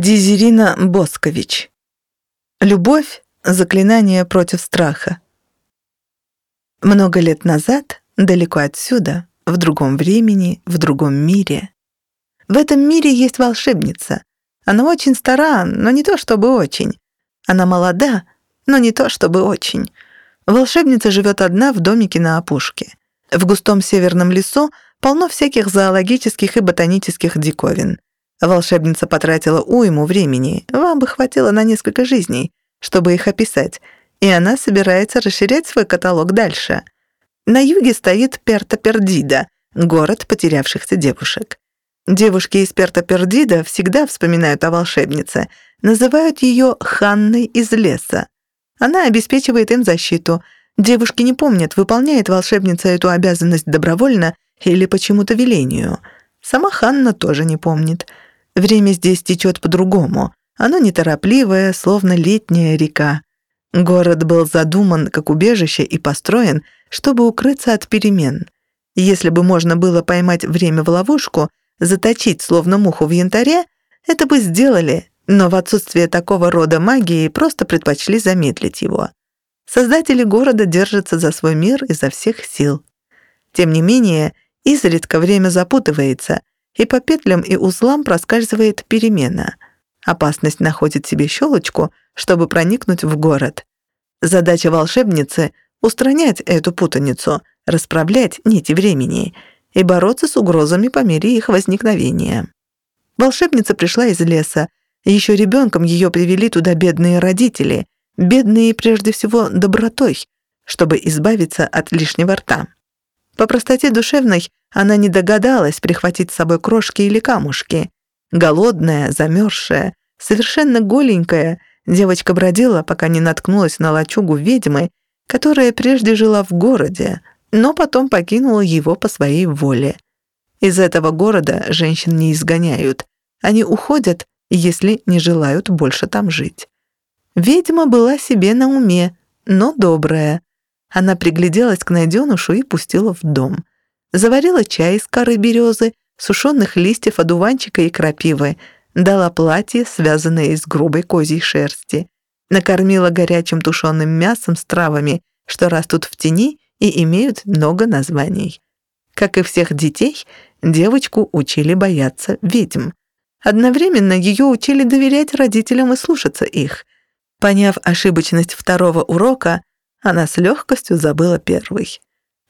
Дизерина Боскович. Любовь — заклинание против страха. Много лет назад, далеко отсюда, в другом времени, в другом мире. В этом мире есть волшебница. Она очень стара, но не то чтобы очень. Она молода, но не то чтобы очень. Волшебница живет одна в домике на опушке. В густом северном лесу полно всяких зоологических и ботанических диковин. Волшебница потратила уйму времени, вам бы хватило на несколько жизней, чтобы их описать, и она собирается расширять свой каталог дальше. На юге стоит Перта-Пердида, город потерявшихся девушек. Девушки из Перта-Пердида всегда вспоминают о волшебнице, называют ее Ханной из леса. Она обеспечивает им защиту. Девушки не помнят, выполняет волшебница эту обязанность добровольно или почему-то велению. Сама Ханна тоже не помнит — Время здесь течет по-другому. Оно неторопливое, словно летняя река. Город был задуман как убежище и построен, чтобы укрыться от перемен. Если бы можно было поймать время в ловушку, заточить словно муху в янтаре, это бы сделали, но в отсутствие такого рода магии просто предпочли замедлить его. Создатели города держатся за свой мир изо всех сил. Тем не менее, изредка время запутывается — и по петлям и узлам проскальзывает перемена. Опасность находит себе щелочку, чтобы проникнуть в город. Задача волшебницы — устранять эту путаницу, расправлять нити времени и бороться с угрозами по мере их возникновения. Волшебница пришла из леса. Еще ребенком ее привели туда бедные родители, бедные прежде всего добротой, чтобы избавиться от лишнего рта. По простоте душевной она не догадалась прихватить с собой крошки или камушки. Голодная, замерзшая, совершенно голенькая, девочка бродила, пока не наткнулась на лачугу ведьмы, которая прежде жила в городе, но потом покинула его по своей воле. Из этого города женщин не изгоняют. Они уходят, если не желают больше там жить. Ведьма была себе на уме, но добрая. Она пригляделась к найденушу и пустила в дом. Заварила чай из коры березы, сушеных листьев одуванчика и крапивы, дала платье, связанное из грубой козьей шерсти, накормила горячим тушеным мясом с травами, что растут в тени и имеют много названий. Как и всех детей, девочку учили бояться ведьм. Одновременно ее учили доверять родителям и слушаться их. Поняв ошибочность второго урока, она с легкостью забыла первый.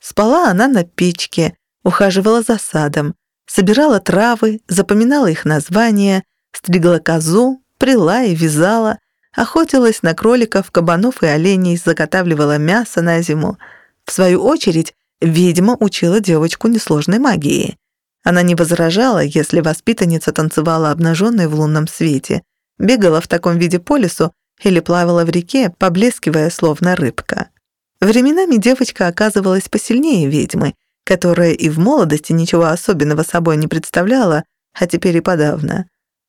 Спала она на печке, ухаживала за садом, собирала травы, запоминала их названия, стригла козу, прила и вязала, охотилась на кроликов, кабанов и оленей, заготавливала мясо на зиму. В свою очередь, ведьма учила девочку несложной магии. Она не возражала, если воспитанница танцевала обнаженной в лунном свете, бегала в таком виде по лесу или плавала в реке, поблескивая словно рыбка. Временами девочка оказывалась посильнее ведьмы, которая и в молодости ничего особенного собой не представляла, а теперь и подавно.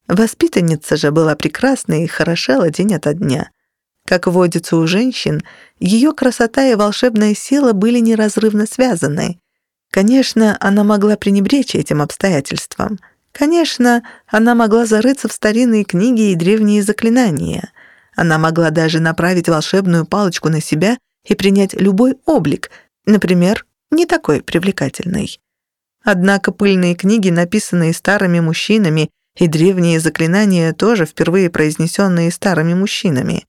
Воспитанница же была прекрасной и хорошела день ото дня. Как водится у женщин, ее красота и волшебная сила были неразрывно связаны. Конечно, она могла пренебречь этим обстоятельством. Конечно, она могла зарыться в старинные книги и древние заклинания. Она могла даже направить волшебную палочку на себя и принять любой облик, например, не такой привлекательный. Однако пыльные книги, написанные старыми мужчинами, и древние заклинания тоже впервые произнесенные старыми мужчинами.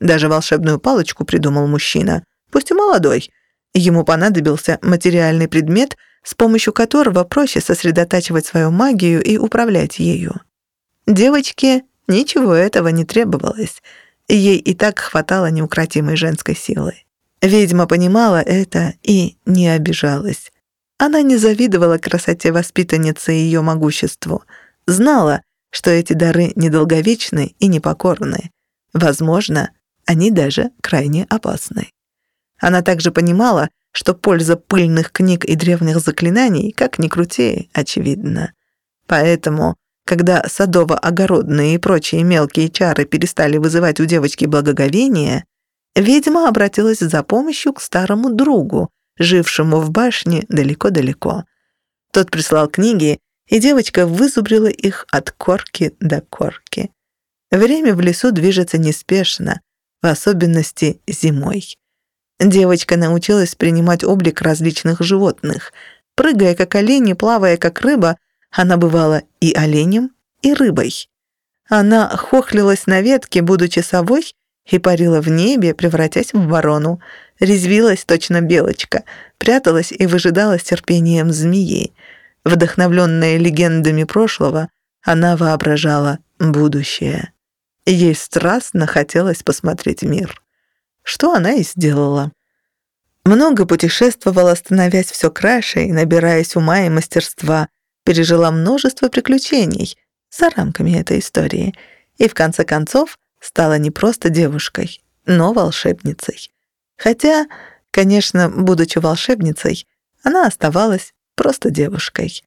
Даже волшебную палочку придумал мужчина, пусть и молодой. Ему понадобился материальный предмет, с помощью которого проще сосредотачивать свою магию и управлять ею. Девочке ничего этого не требовалось. Ей и так хватало неукротимой женской силы. Ведьма понимала это и не обижалась. Она не завидовала красоте воспитанницы и ее могуществу. Знала, что эти дары недолговечны и непокорны. Возможно, они даже крайне опасны. Она также понимала, что польза пыльных книг и древних заклинаний, как ни крути, очевидна. Поэтому, когда садово-огородные и прочие мелкие чары перестали вызывать у девочки благоговение, Ведьма обратилась за помощью к старому другу, жившему в башне далеко-далеко. Тот прислал книги, и девочка вызубрила их от корки до корки. Время в лесу движется неспешно, в особенности зимой. Девочка научилась принимать облик различных животных. Прыгая как олень и плавая как рыба, она бывала и оленем, и рыбой. Она хохлилась на ветке, будучи совой, и парила в небе, превратясь в ворону. Резвилась точно белочка, пряталась и выжидала с терпением змеи. Вдохновленная легендами прошлого, она воображала будущее. Ей страстно хотелось посмотреть мир. Что она и сделала. Много путешествовала, становясь все краше и набираясь ума и мастерства, пережила множество приключений за рамками этой истории и в конце концов стала не просто девушкой, но волшебницей. Хотя, конечно, будучи волшебницей, она оставалась просто девушкой.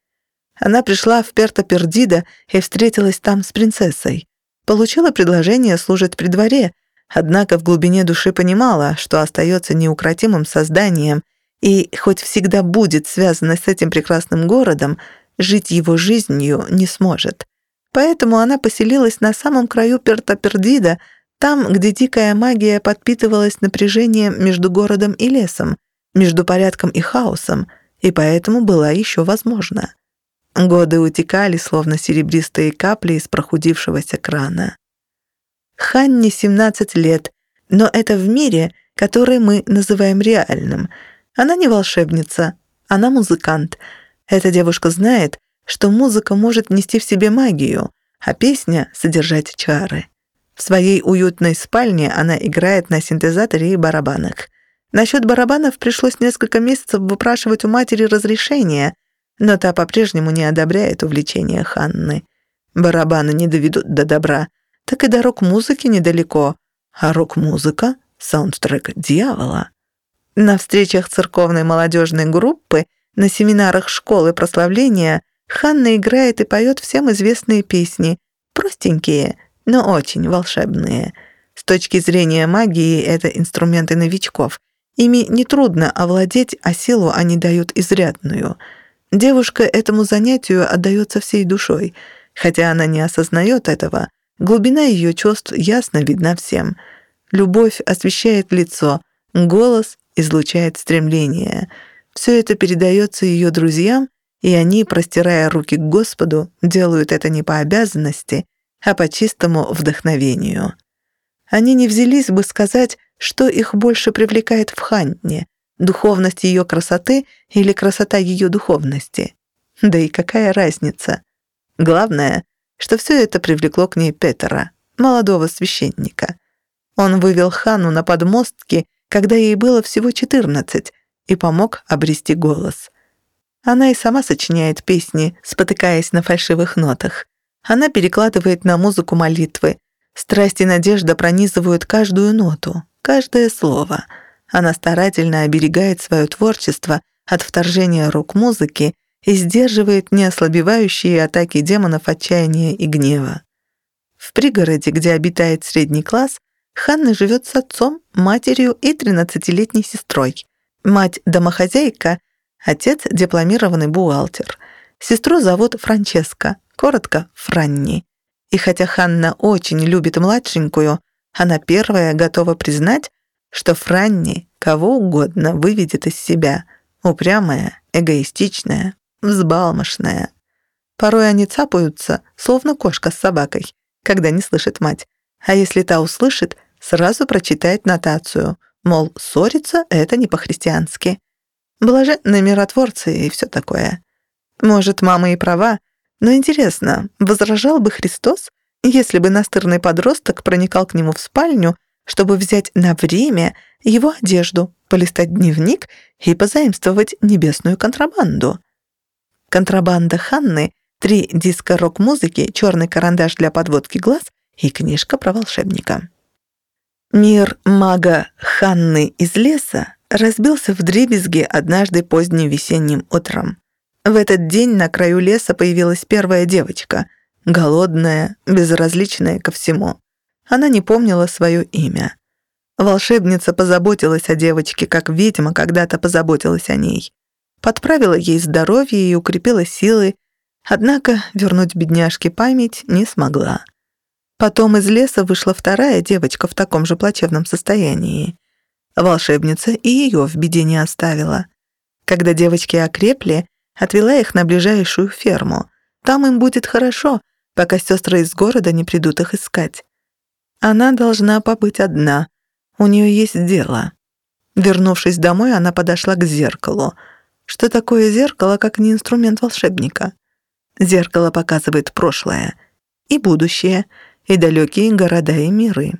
Она пришла в Перто-Пердида и встретилась там с принцессой. Получила предложение служить при дворе, однако в глубине души понимала, что остается неукротимым созданием и, хоть всегда будет связана с этим прекрасным городом, жить его жизнью не сможет. Поэтому она поселилась на самом краю Перто-Пердида, там, где дикая магия подпитывалась напряжением между городом и лесом, между порядком и хаосом, и поэтому была еще возможна. Годы утекали, словно серебристые капли из прохудившегося крана. Ханне 17 лет, но это в мире, который мы называем реальным. Она не волшебница, она музыкант. Эта девушка знает, что музыка может нести в себе магию, а песня — содержать чары. В своей уютной спальне она играет на синтезаторе и барабанах. Насчет барабанов пришлось несколько месяцев выпрашивать у матери разрешение, но та по-прежнему не одобряет увлечение Ханны. Барабаны не доведут до добра, так и до рок-музыки недалеко, а рок-музыка — саундтрек дьявола. На встречах церковной молодежной группы, на семинарах школы прославления Ханна играет и поет всем известные песни, простенькие, но очень волшебные. С точки зрения магии это инструменты новичков. Ими нетрудно овладеть, а силу они дают изрядную. Девушка этому занятию отдается всей душой. Хотя она не осознает этого, глубина ее чувств ясно видна всем. Любовь освещает лицо, голос излучает стремление. Все это передается ее друзьям и они, простирая руки к Господу, делают это не по обязанности, а по чистому вдохновению. Они не взялись бы сказать, что их больше привлекает в Ханне, духовность ее красоты или красота ее духовности. Да и какая разница? Главное, что все это привлекло к ней Петера, молодого священника. Он вывел Ханну на подмостки, когда ей было всего 14, и помог обрести голос. Она и сама сочиняет песни, спотыкаясь на фальшивых нотах. Она перекладывает на музыку молитвы. Страсть и надежда пронизывают каждую ноту, каждое слово. Она старательно оберегает свое творчество от вторжения рук музыки и сдерживает неослабевающие атаки демонов отчаяния и гнева. В пригороде, где обитает средний класс, Ханна живет с отцом, матерью и 13-летней сестрой. Мать-домохозяйка — Отец — дипломированный бухгалтер. Сестру зовут Франческа, коротко — Франни. И хотя Ханна очень любит младшенькую, она первая готова признать, что Франни кого угодно выведет из себя. Упрямая, эгоистичная, взбалмошная. Порой они цапаются, словно кошка с собакой, когда не слышит мать. А если та услышит, сразу прочитает нотацию, мол, ссориться — это не по-христиански. Блаженные миротворцы и все такое. Может, мама и права, но интересно, возражал бы Христос, если бы настырный подросток проникал к нему в спальню, чтобы взять на время его одежду, полистать дневник и позаимствовать небесную контрабанду? Контрабанда Ханны, три диска рок-музыки, черный карандаш для подводки глаз и книжка про волшебника. Мир мага Ханны из леса разбился в дребезги однажды поздним весенним утром. В этот день на краю леса появилась первая девочка, голодная, безразличная ко всему. Она не помнила свое имя. Волшебница позаботилась о девочке, как ведьма когда-то позаботилась о ней. Подправила ей здоровье и укрепила силы, однако вернуть бедняжке память не смогла. Потом из леса вышла вторая девочка в таком же плачевном состоянии. Волшебница и ее в беде не оставила. Когда девочки окрепли, отвела их на ближайшую ферму. Там им будет хорошо, пока сестры из города не придут их искать. Она должна побыть одна. У нее есть дело. Вернувшись домой, она подошла к зеркалу. Что такое зеркало, как не инструмент волшебника? Зеркало показывает прошлое и будущее, и далекие города и миры.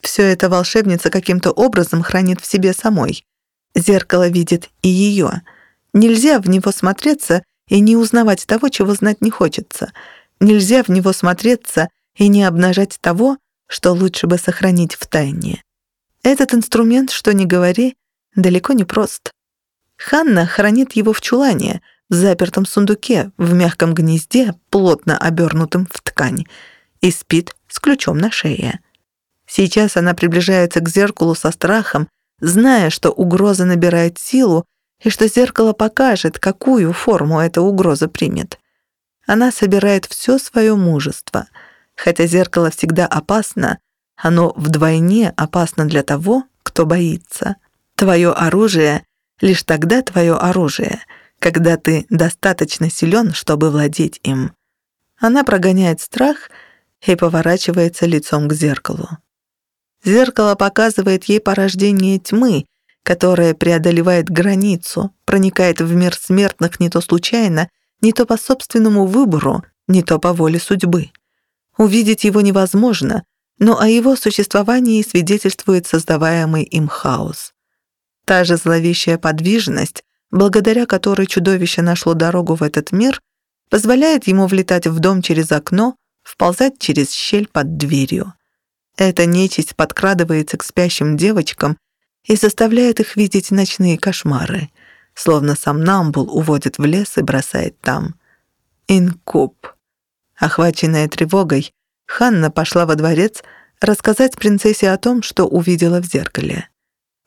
Все это волшебница каким-то образом хранит в себе самой. Зеркало видит и ее. Нельзя в него смотреться и не узнавать того, чего знать не хочется. Нельзя в него смотреться и не обнажать того, что лучше бы сохранить в тайне. Этот инструмент, что ни говори, далеко не прост. Ханна хранит его в чулане, в запертом сундуке, в мягком гнезде, плотно обернутом в ткань, и спит с ключом на шее. Сейчас она приближается к зеркалу со страхом, зная, что угроза набирает силу и что зеркало покажет, какую форму эта угроза примет. Она собирает все свое мужество. Хотя зеркало всегда опасно, оно вдвойне опасно для того, кто боится. Твое оружие — лишь тогда твое оружие, когда ты достаточно силен, чтобы владеть им. Она прогоняет страх и поворачивается лицом к зеркалу. Зеркало показывает ей порождение тьмы, которая преодолевает границу, проникает в мир смертных не то случайно, не то по собственному выбору, не то по воле судьбы. Увидеть его невозможно, но о его существовании свидетельствует создаваемый им хаос. Та же зловещая подвижность, благодаря которой чудовище нашло дорогу в этот мир, позволяет ему влетать в дом через окно, вползать через щель под дверью. Эта нечисть подкрадывается к спящим девочкам и заставляет их видеть ночные кошмары, словно сам Намбул уводит в лес и бросает там. Инкуб. Охваченная тревогой, Ханна пошла во дворец рассказать принцессе о том, что увидела в зеркале.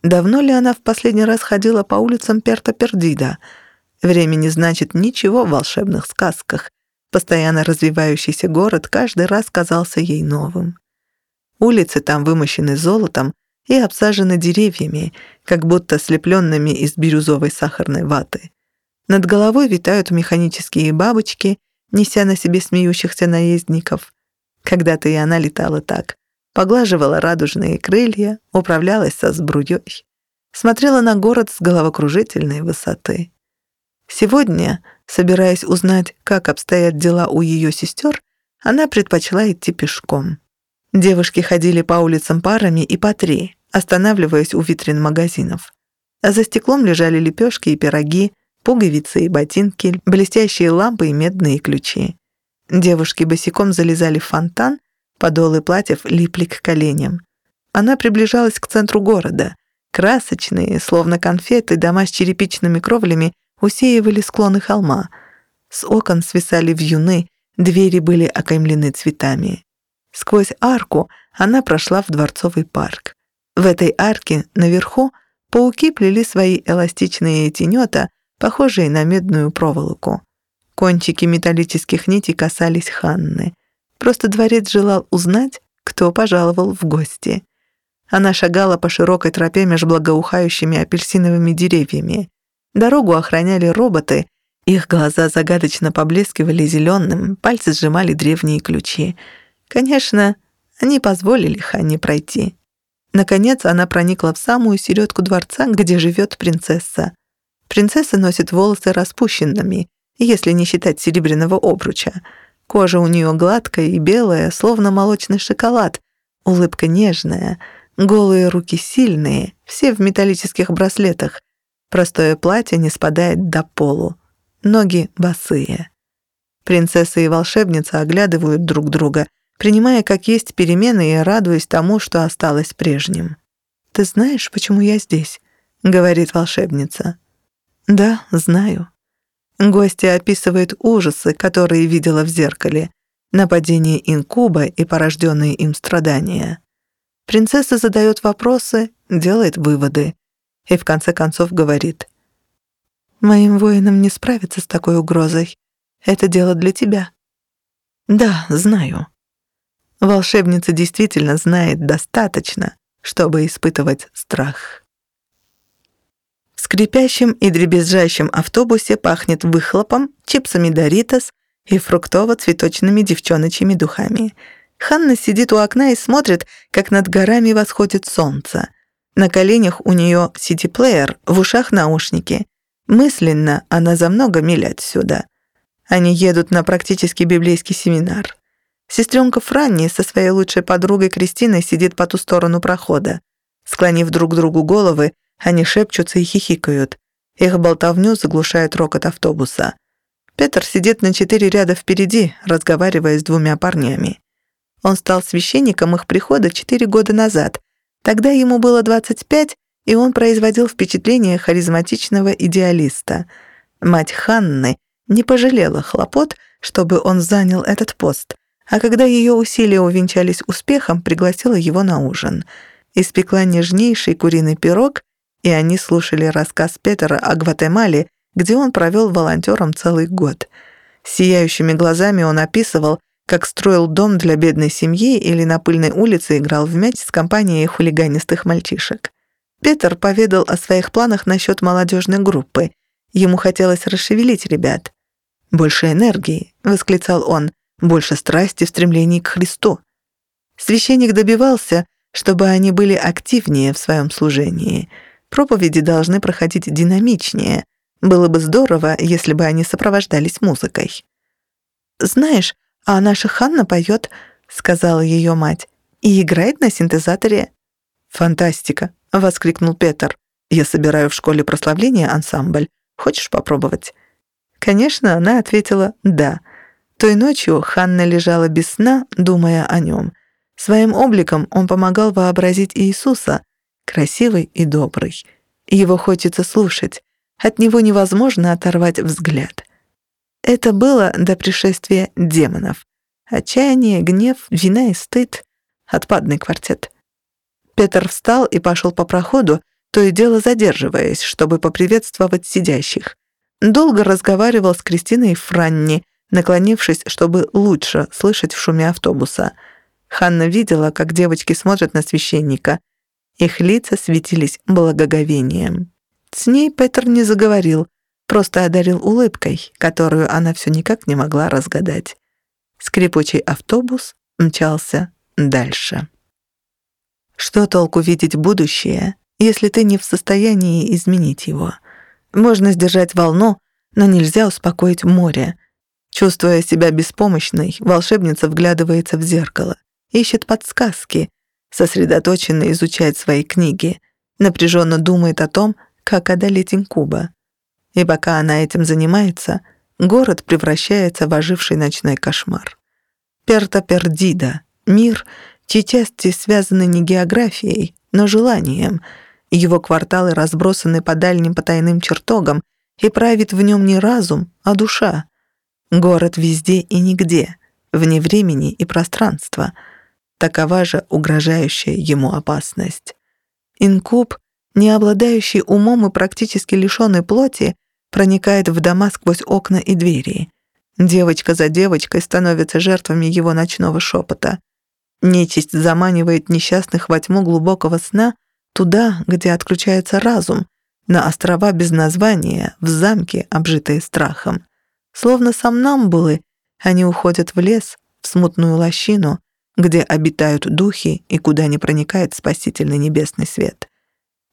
Давно ли она в последний раз ходила по улицам Перта-Пердида? Время не значит ничего в волшебных сказках. Постоянно развивающийся город каждый раз казался ей новым. Улицы там вымощены золотом и обсажены деревьями, как будто слепленными из бирюзовой сахарной ваты. Над головой витают механические бабочки, неся на себе смеющихся наездников. Когда-то и она летала так. Поглаживала радужные крылья, управлялась со сбруей. Смотрела на город с головокружительной высоты. Сегодня, собираясь узнать, как обстоят дела у ее сестер, она предпочла идти пешком. Девушки ходили по улицам парами и по три, останавливаясь у витрин магазинов. А за стеклом лежали лепешки и пироги, пуговицы и ботинки, блестящие лампы и медные ключи. Девушки босиком залезали в фонтан, подолы платьев липли к коленям. Она приближалась к центру города. Красочные, словно конфеты, дома с черепичными кровлями усеивали склоны холма. С окон свисали вьюны, двери были окаймлены цветами. Сквозь арку она прошла в Дворцовый парк. В этой арке наверху пауки плели свои эластичные тенета, похожие на медную проволоку. Кончики металлических нитей касались Ханны. Просто дворец желал узнать, кто пожаловал в гости. Она шагала по широкой тропе между благоухающими апельсиновыми деревьями. Дорогу охраняли роботы, их глаза загадочно поблескивали зеленым, пальцы сжимали древние ключи — Конечно, они позволили Ханне пройти. Наконец она проникла в самую середку дворца, где живет принцесса. Принцесса носит волосы распущенными, если не считать серебряного обруча. Кожа у нее гладкая и белая, словно молочный шоколад, улыбка нежная, голые руки сильные, все в металлических браслетах. Простое платье не спадает до полу. Ноги босые. Принцесса и волшебница оглядывают друг друга — принимая как есть перемены и радуясь тому, что осталось прежним. «Ты знаешь, почему я здесь?» — говорит волшебница. «Да, знаю». Гостья описывает ужасы, которые видела в зеркале, нападение инкуба и порожденные им страдания. Принцесса задает вопросы, делает выводы и в конце концов говорит «Моим воинам не справиться с такой угрозой. Это дело для тебя». «Да, знаю». Волшебница действительно знает достаточно, чтобы испытывать страх. В скрипящем и дребезжащем автобусе пахнет выхлопом, чипсами Доритос и фруктово-цветочными девчоночьими духами. Ханна сидит у окна и смотрит, как над горами восходит солнце. На коленях у нее сити-плеер, в ушах наушники. Мысленно она за много миль отсюда. Они едут на практически библейский семинар. Сестренка Франни со своей лучшей подругой Кристиной сидит по ту сторону прохода. Склонив друг другу головы, они шепчутся и хихикают. Их болтовню заглушает рокот автобуса. Петр сидит на четыре ряда впереди, разговаривая с двумя парнями. Он стал священником их прихода четыре года назад. Тогда ему было 25, и он производил впечатление харизматичного идеалиста. Мать Ханны не пожалела хлопот, чтобы он занял этот пост а когда ее усилия увенчались успехом, пригласила его на ужин. Испекла нежнейший куриный пирог, и они слушали рассказ Петера о Гватемале, где он провел волонтером целый год. Сияющими глазами он описывал, как строил дом для бедной семьи или на пыльной улице играл в мяч с компанией хулиганистых мальчишек. Петр поведал о своих планах насчет молодежной группы. Ему хотелось расшевелить ребят. «Больше энергии», — восклицал он, больше страсти в стремлении к Христу. Священник добивался, чтобы они были активнее в своем служении. Проповеди должны проходить динамичнее. Было бы здорово, если бы они сопровождались музыкой. «Знаешь, а наша Ханна поет», — сказала ее мать, «и играет на синтезаторе». «Фантастика!» — воскликнул Петр. «Я собираю в школе прославления ансамбль. Хочешь попробовать?» Конечно, она ответила «да». Той ночью Ханна лежала без сна, думая о нем. Своим обликом он помогал вообразить Иисуса, красивый и добрый. Его хочется слушать, от него невозможно оторвать взгляд. Это было до пришествия демонов. Отчаяние, гнев, вина и стыд. Отпадный квартет. Петр встал и пошел по проходу, то и дело задерживаясь, чтобы поприветствовать сидящих. Долго разговаривал с Кристиной Франни, наклонившись, чтобы лучше слышать в шуме автобуса. Ханна видела, как девочки смотрят на священника. Их лица светились благоговением. С ней Петр не заговорил, просто одарил улыбкой, которую она все никак не могла разгадать. Скрипучий автобус мчался дальше. Что толку видеть будущее, если ты не в состоянии изменить его? Можно сдержать волну, но нельзя успокоить море — Чувствуя себя беспомощной, волшебница вглядывается в зеркало, ищет подсказки, сосредоточенно изучает свои книги, напряженно думает о том, как одолеть инкуба. И пока она этим занимается, город превращается в оживший ночной кошмар. Перта Пердида — мир, чьи части связаны не географией, но желанием. Его кварталы разбросаны по дальним потайным чертогам, и правит в нем не разум, а душа. Город везде и нигде, вне времени и пространства. Такова же угрожающая ему опасность. Инкуб, не обладающий умом и практически лишённый плоти, проникает в дома сквозь окна и двери. Девочка за девочкой становится жертвами его ночного шепота. Нечисть заманивает несчастных во тьму глубокого сна туда, где отключается разум, на острова без названия, в замки, обжитые страхом. Словно сомнамбулы, они уходят в лес, в смутную лощину, где обитают духи и куда не проникает спасительный небесный свет.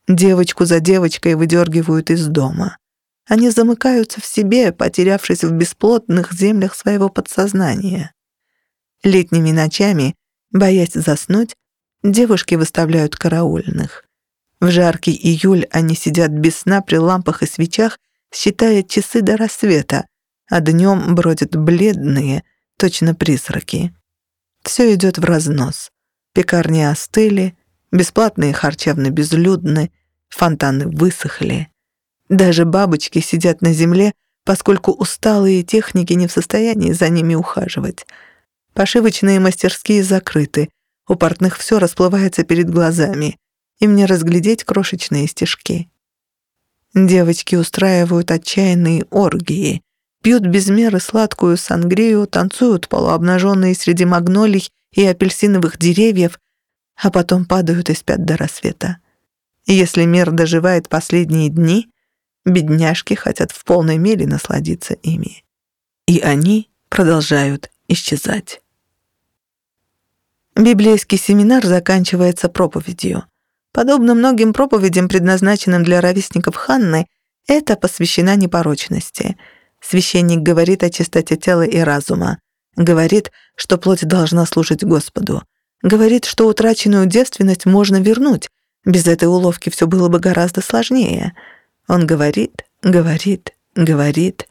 Девочку за девочкой выдергивают из дома. Они замыкаются в себе, потерявшись в бесплотных землях своего подсознания. Летними ночами, боясь заснуть, девушки выставляют караульных. В жаркий июль они сидят без сна при лампах и свечах, считая часы до рассвета, а днем бродят бледные, точно призраки. Все идет в разнос. Пекарни остыли, бесплатные харчевны безлюдны, фонтаны высохли. Даже бабочки сидят на земле, поскольку усталые техники не в состоянии за ними ухаживать. Пошивочные мастерские закрыты, у портных все расплывается перед глазами, им не разглядеть крошечные стежки. Девочки устраивают отчаянные оргии, пьют без меры сладкую сангрию, танцуют полуобнаженные среди магнолий и апельсиновых деревьев, а потом падают и спят до рассвета. Если мир доживает последние дни, бедняжки хотят в полной мере насладиться ими. И они продолжают исчезать. Библейский семинар заканчивается проповедью. Подобно многим проповедям, предназначенным для ровесников Ханны, это посвящена непорочности. Священник говорит о чистоте тела и разума. Говорит, что плоть должна служить Господу. Говорит, что утраченную девственность можно вернуть. Без этой уловки все было бы гораздо сложнее. Он говорит, говорит, говорит.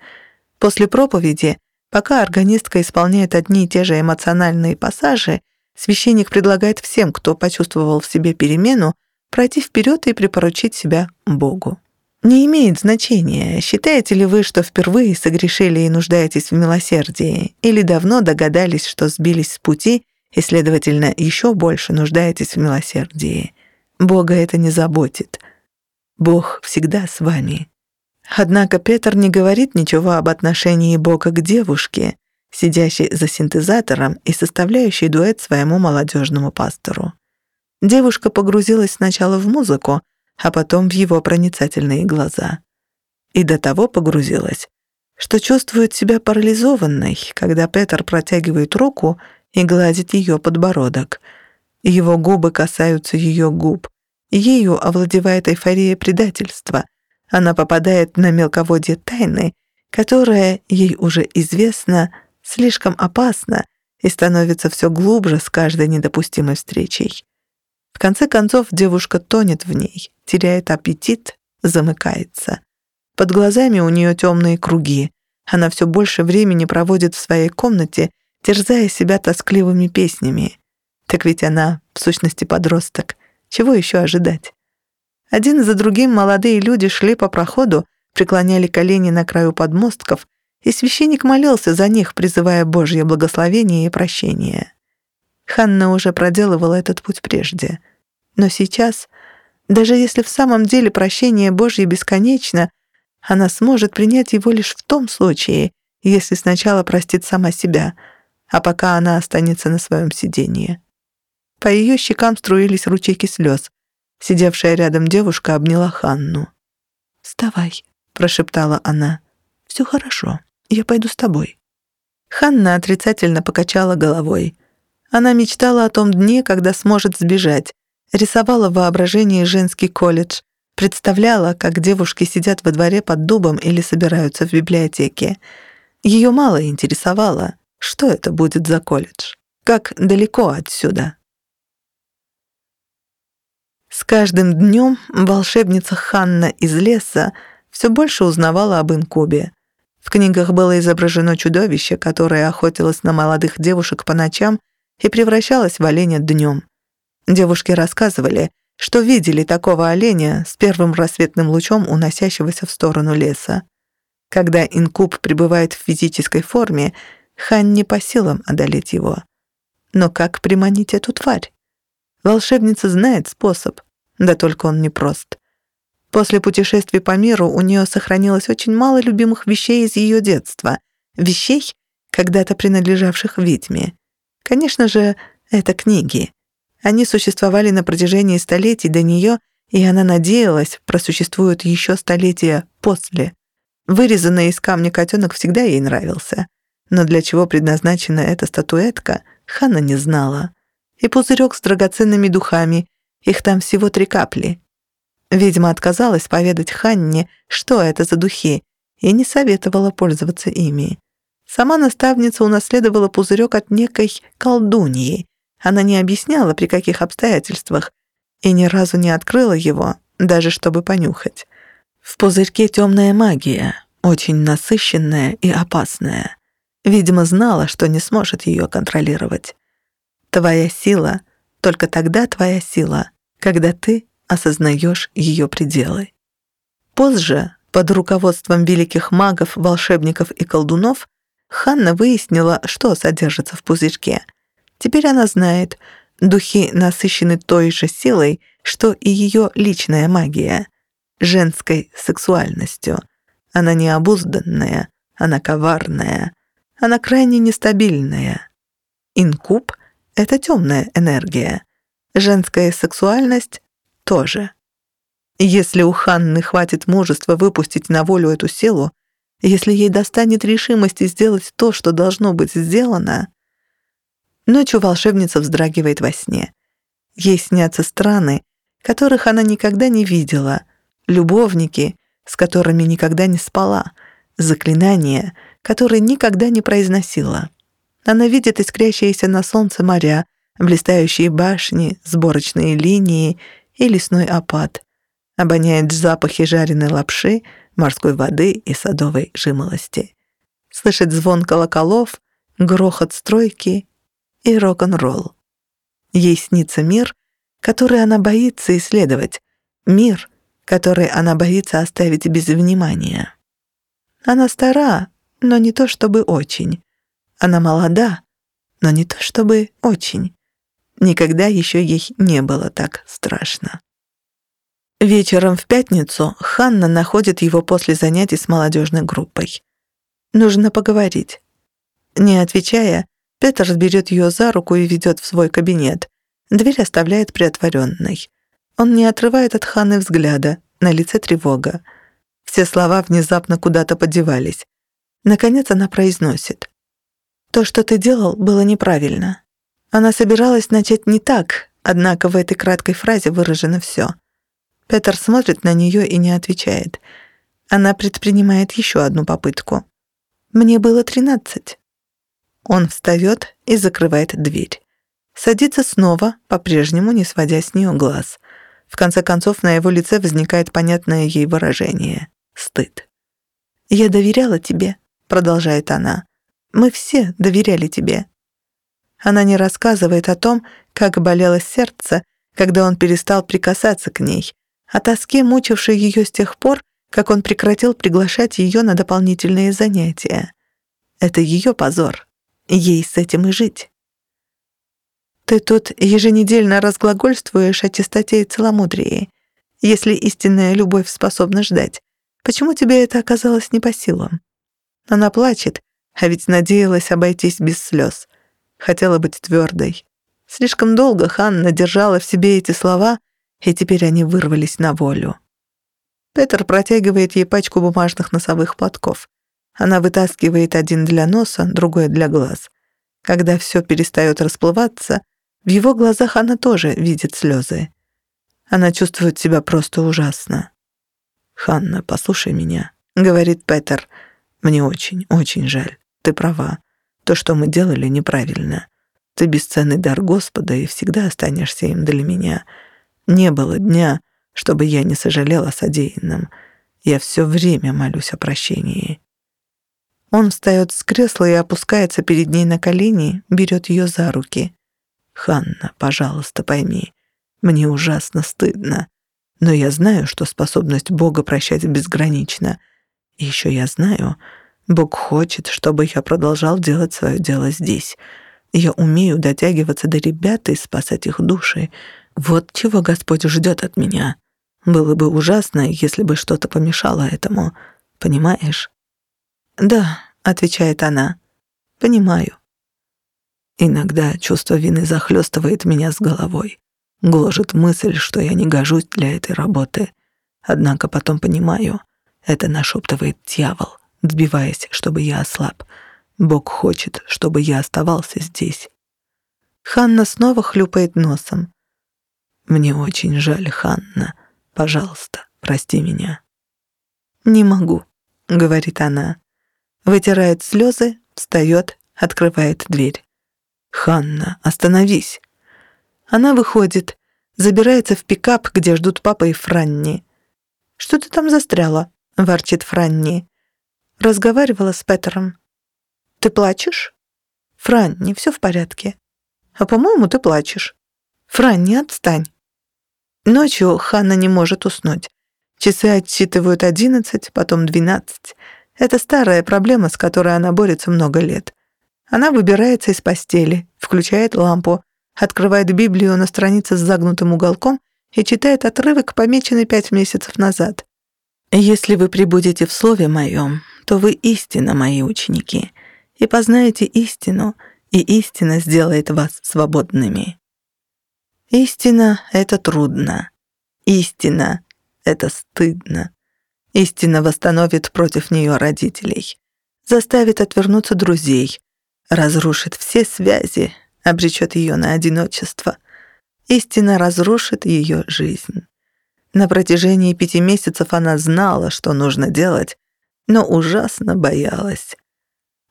После проповеди, пока органистка исполняет одни и те же эмоциональные пассажи, Священник предлагает всем, кто почувствовал в себе перемену, пройти вперед и припоручить себя Богу. Не имеет значения, считаете ли вы, что впервые согрешили и нуждаетесь в милосердии, или давно догадались, что сбились с пути и, следовательно, еще больше нуждаетесь в милосердии. Бога это не заботит. Бог всегда с вами. Однако Петр не говорит ничего об отношении Бога к девушке, сидящий за синтезатором и составляющий дуэт своему молодежному пастору. Девушка погрузилась сначала в музыку, а потом в его проницательные глаза. И до того погрузилась, что чувствует себя парализованной, когда Петр протягивает руку и гладит ее подбородок. Его губы касаются ее губ. Ею овладевает эйфория предательства. Она попадает на мелководье тайны, которая ей уже известна, слишком опасно и становится все глубже с каждой недопустимой встречей. В конце концов девушка тонет в ней, теряет аппетит, замыкается. Под глазами у нее темные круги. Она все больше времени проводит в своей комнате, терзая себя тоскливыми песнями. Так ведь она, в сущности, подросток. Чего еще ожидать? Один за другим молодые люди шли по проходу, преклоняли колени на краю подмостков, и священник молился за них, призывая Божье благословение и прощение. Ханна уже проделывала этот путь прежде. Но сейчас, даже если в самом деле прощение Божье бесконечно, она сможет принять его лишь в том случае, если сначала простит сама себя, а пока она останется на своем сидении. По ее щекам струились ручейки слез. Сидевшая рядом девушка обняла Ханну. «Вставай», — прошептала она. «Все хорошо». Я пойду с тобой». Ханна отрицательно покачала головой. Она мечтала о том дне, когда сможет сбежать, рисовала в воображении женский колледж, представляла, как девушки сидят во дворе под дубом или собираются в библиотеке. Ее мало интересовало, что это будет за колледж, как далеко отсюда. С каждым днем волшебница Ханна из леса все больше узнавала об инкубе. В книгах было изображено чудовище, которое охотилось на молодых девушек по ночам и превращалось в оленя днем. Девушки рассказывали, что видели такого оленя с первым рассветным лучом, уносящегося в сторону леса. Когда инкуб пребывает в физической форме, Хан не по силам одолеть его. Но как приманить эту тварь? Волшебница знает способ, да только он непрост. После путешествий по миру у нее сохранилось очень мало любимых вещей из ее детства. Вещей, когда-то принадлежавших ведьме. Конечно же, это книги. Они существовали на протяжении столетий до нее, и она надеялась, просуществуют еще столетия после. Вырезанный из камня котенок всегда ей нравился. Но для чего предназначена эта статуэтка, Ханна не знала. И пузырек с драгоценными духами, их там всего три капли — Ведьма отказалась поведать Ханне, что это за духи, и не советовала пользоваться ими. Сама наставница унаследовала пузырек от некой колдуньи. Она не объясняла, при каких обстоятельствах, и ни разу не открыла его, даже чтобы понюхать. В пузырьке темная магия, очень насыщенная и опасная. Видимо, знала, что не сможет ее контролировать. Твоя сила, только тогда твоя сила, когда ты осознаешь ее пределы. Позже, под руководством великих магов, волшебников и колдунов, Ханна выяснила, что содержится в пузырьке. Теперь она знает, духи насыщены той же силой, что и ее личная магия, женской сексуальностью. Она необузданная, она коварная, она крайне нестабильная. Инкуб — это темная энергия. Женская сексуальность — тоже. Если у Ханны хватит мужества выпустить на волю эту силу, если ей достанет решимости сделать то, что должно быть сделано... Ночью волшебница вздрагивает во сне. Ей снятся страны, которых она никогда не видела, любовники, с которыми никогда не спала, заклинания, которые никогда не произносила. Она видит искрящиеся на солнце моря, блистающие башни, сборочные линии и лесной опад. Обоняет запахи жареной лапши, морской воды и садовой жимолости. Слышит звон колоколов, грохот стройки и рок-н-ролл. Ей снится мир, который она боится исследовать, мир, который она боится оставить без внимания. Она стара, но не то чтобы очень. Она молода, но не то чтобы очень. Никогда еще ей не было так страшно. Вечером в пятницу Ханна находит его после занятий с молодежной группой. Нужно поговорить. Не отвечая, Петр берет ее за руку и ведет в свой кабинет. Дверь оставляет приотворенной. Он не отрывает от Ханны взгляда, на лице тревога. Все слова внезапно куда-то подевались. Наконец она произносит. «То, что ты делал, было неправильно». Она собиралась начать не так, однако в этой краткой фразе выражено все. Петер смотрит на нее и не отвечает. Она предпринимает еще одну попытку. «Мне было тринадцать». Он встает и закрывает дверь. Садится снова, по-прежнему не сводя с нее глаз. В конце концов, на его лице возникает понятное ей выражение — стыд. «Я доверяла тебе», — продолжает она. «Мы все доверяли тебе». Она не рассказывает о том, как болело сердце, когда он перестал прикасаться к ней, о тоске, мучившей ее с тех пор, как он прекратил приглашать ее на дополнительные занятия. Это ее позор. Ей с этим и жить. Ты тут еженедельно разглагольствуешь о чистоте и целомудрии. Если истинная любовь способна ждать, почему тебе это оказалось не по силам? Она плачет, а ведь надеялась обойтись без слез. Хотела быть твердой. Слишком долго Ханна держала в себе эти слова, и теперь они вырвались на волю. Петер протягивает ей пачку бумажных носовых платков. Она вытаскивает один для носа, другой для глаз. Когда все перестает расплываться, в его глазах она тоже видит слезы. Она чувствует себя просто ужасно. «Ханна, послушай меня», — говорит Петер. «Мне очень, очень жаль. Ты права. То, что мы делали, неправильно. Ты бесценный дар Господа и всегда останешься им для меня. Не было дня, чтобы я не сожалела о содеянном. Я все время молюсь о прощении». Он встает с кресла и опускается перед ней на колени, берет ее за руки. «Ханна, пожалуйста, пойми, мне ужасно стыдно, но я знаю, что способность Бога прощать безгранична. И еще я знаю, Бог хочет, чтобы я продолжал делать свое дело здесь. Я умею дотягиваться до ребят и спасать их души. Вот чего Господь ждет от меня. Было бы ужасно, если бы что-то помешало этому. Понимаешь? «Да», — отвечает она, — «понимаю». Иногда чувство вины захлестывает меня с головой. Гложет мысль, что я не гожусь для этой работы. Однако потом понимаю, это нашептывает дьявол, сбиваясь, чтобы я ослаб. Бог хочет, чтобы я оставался здесь. Ханна снова хлюпает носом. «Мне очень жаль, Ханна. Пожалуйста, прости меня». «Не могу», — говорит она вытирает слезы, встает, открывает дверь. «Ханна, остановись!» Она выходит, забирается в пикап, где ждут папа и Франни. «Что ты там застряла?» — ворчит Франни. Разговаривала с Петером. «Ты плачешь?» «Франни, все в порядке». «А по-моему, ты плачешь». «Франни, отстань». Ночью Ханна не может уснуть. Часы отсчитывают одиннадцать, потом двенадцать. Это старая проблема, с которой она борется много лет. Она выбирается из постели, включает лампу, открывает Библию на странице с загнутым уголком и читает отрывок, помеченный пять месяцев назад. «Если вы прибудете в Слове Моем, то вы истинно мои ученики, и познаете истину, и истина сделает вас свободными. Истина — это трудно. Истина — это стыдно. Истина восстановит против нее родителей, заставит отвернуться друзей, разрушит все связи, обречет ее на одиночество. Истина разрушит ее жизнь. На протяжении пяти месяцев она знала, что нужно делать, но ужасно боялась.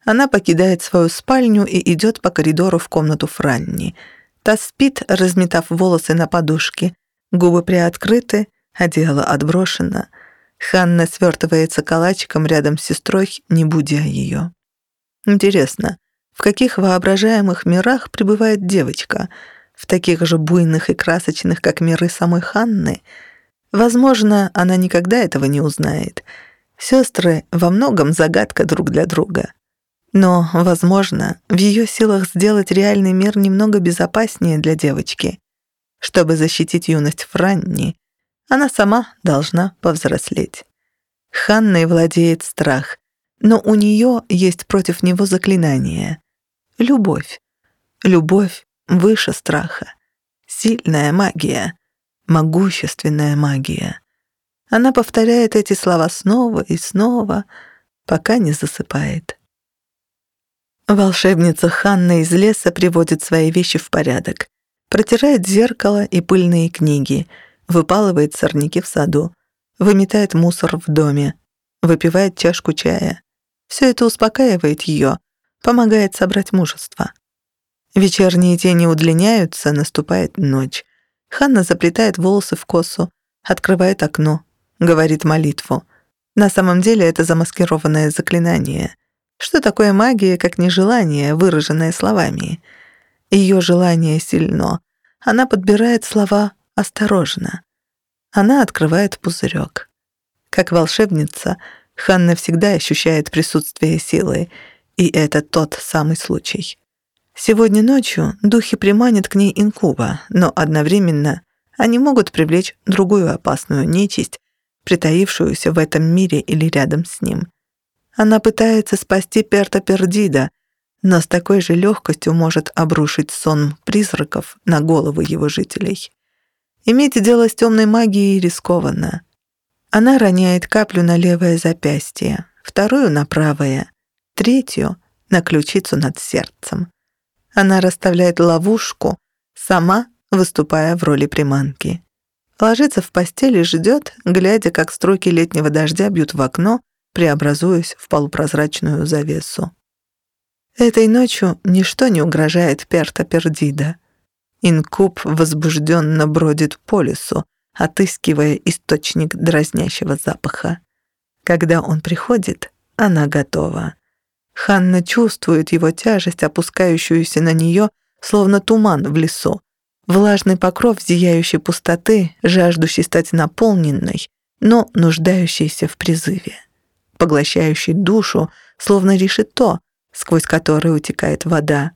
Она покидает свою спальню и идет по коридору в комнату Франни. Та спит, разметав волосы на подушке, губы приоткрыты, одеяло отброшено. Ханна свертывается калачиком рядом с сестрой, не будя ее. Интересно, в каких воображаемых мирах пребывает девочка? В таких же буйных и красочных, как миры самой Ханны? Возможно, она никогда этого не узнает. Сестры во многом загадка друг для друга. Но, возможно, в ее силах сделать реальный мир немного безопаснее для девочки. Чтобы защитить юность Франни, она сама должна повзрослеть. Ханной владеет страх, но у нее есть против него заклинание. Любовь. Любовь выше страха. Сильная магия. Могущественная магия. Она повторяет эти слова снова и снова, пока не засыпает. Волшебница Ханна из леса приводит свои вещи в порядок, протирает зеркало и пыльные книги, выпалывает сорняки в саду, выметает мусор в доме, выпивает чашку чая. Все это успокаивает ее, помогает собрать мужество. Вечерние тени удлиняются, наступает ночь. Ханна заплетает волосы в косу, открывает окно, говорит молитву. На самом деле это замаскированное заклинание — что такое магия, как нежелание, выраженное словами? Ее желание сильно. Она подбирает слова осторожно. Она открывает пузырек. Как волшебница, Ханна всегда ощущает присутствие силы, и это тот самый случай. Сегодня ночью духи приманят к ней инкуба, но одновременно они могут привлечь другую опасную нечисть, притаившуюся в этом мире или рядом с ним. Она пытается спасти Перта Пердида, но с такой же легкостью может обрушить сон призраков на головы его жителей. Иметь дело с темной магией рискованно. Она роняет каплю на левое запястье, вторую на правое, третью — на ключицу над сердцем. Она расставляет ловушку, сама выступая в роли приманки. Ложится в постель и ждет, глядя, как струйки летнего дождя бьют в окно преобразуясь в полупрозрачную завесу. Этой ночью ничто не угрожает Перта Пердида. Инкуб возбужденно бродит по лесу, отыскивая источник дразнящего запаха. Когда он приходит, она готова. Ханна чувствует его тяжесть, опускающуюся на нее, словно туман в лесу. Влажный покров зияющей пустоты, жаждущий стать наполненной, но нуждающийся в призыве поглощающий душу, словно решето, сквозь которое утекает вода.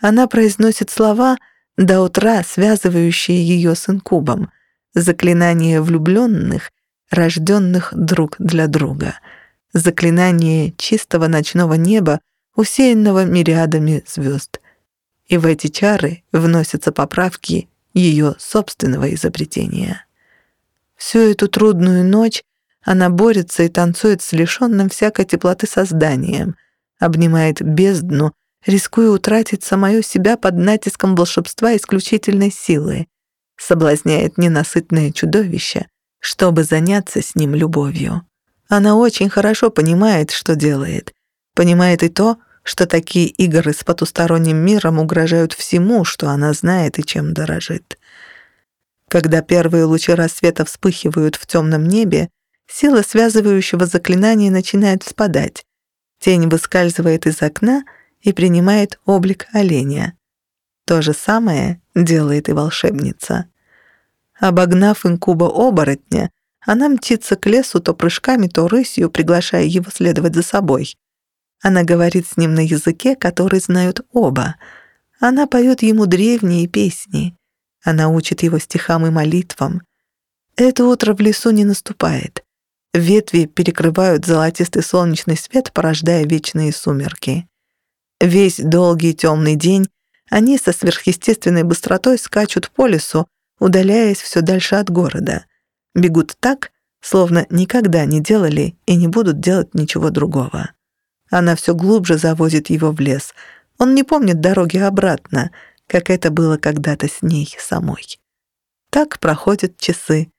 Она произносит слова до утра, связывающие ее с инкубом, заклинание влюбленных, рожденных друг для друга, заклинание чистого ночного неба, усеянного мириадами звезд. И в эти чары вносятся поправки ее собственного изобретения. Всю эту трудную ночь она борется и танцует с лишенным всякой теплоты созданием, обнимает бездну, рискуя утратить самое себя под натиском волшебства исключительной силы, соблазняет ненасытное чудовище, чтобы заняться с ним любовью. Она очень хорошо понимает, что делает. Понимает и то, что такие игры с потусторонним миром угрожают всему, что она знает и чем дорожит. Когда первые лучи рассвета вспыхивают в темном небе, Сила связывающего заклинания начинает спадать. Тень выскальзывает из окна и принимает облик оленя. То же самое делает и волшебница. Обогнав инкуба-оборотня, она мчится к лесу то прыжками, то рысью, приглашая его следовать за собой. Она говорит с ним на языке, который знают оба. Она поет ему древние песни. Она учит его стихам и молитвам. Это утро в лесу не наступает. Ветви перекрывают золотистый солнечный свет, порождая вечные сумерки. Весь долгий темный день они со сверхъестественной быстротой скачут по лесу, удаляясь все дальше от города. Бегут так, словно никогда не делали и не будут делать ничего другого. Она все глубже завозит его в лес. Он не помнит дороги обратно, как это было когда-то с ней самой. Так проходят часы.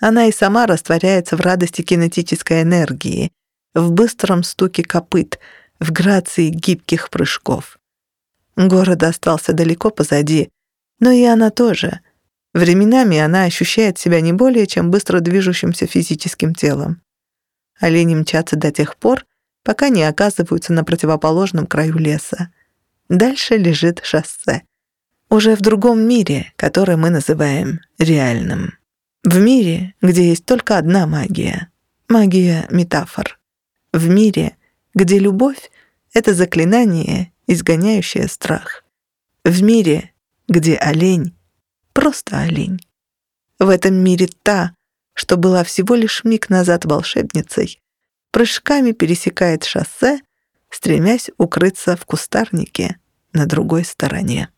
Она и сама растворяется в радости кинетической энергии, в быстром стуке копыт, в грации гибких прыжков. Город остался далеко позади, но и она тоже. Временами она ощущает себя не более чем быстро движущимся физическим телом. Олени мчатся до тех пор, пока не оказываются на противоположном краю леса. Дальше лежит шоссе. Уже в другом мире, который мы называем реальным. В мире, где есть только одна магия. Магия метафор. В мире, где любовь — это заклинание, изгоняющее страх. В мире, где олень — просто олень. В этом мире та, что была всего лишь миг назад волшебницей, прыжками пересекает шоссе, стремясь укрыться в кустарнике на другой стороне.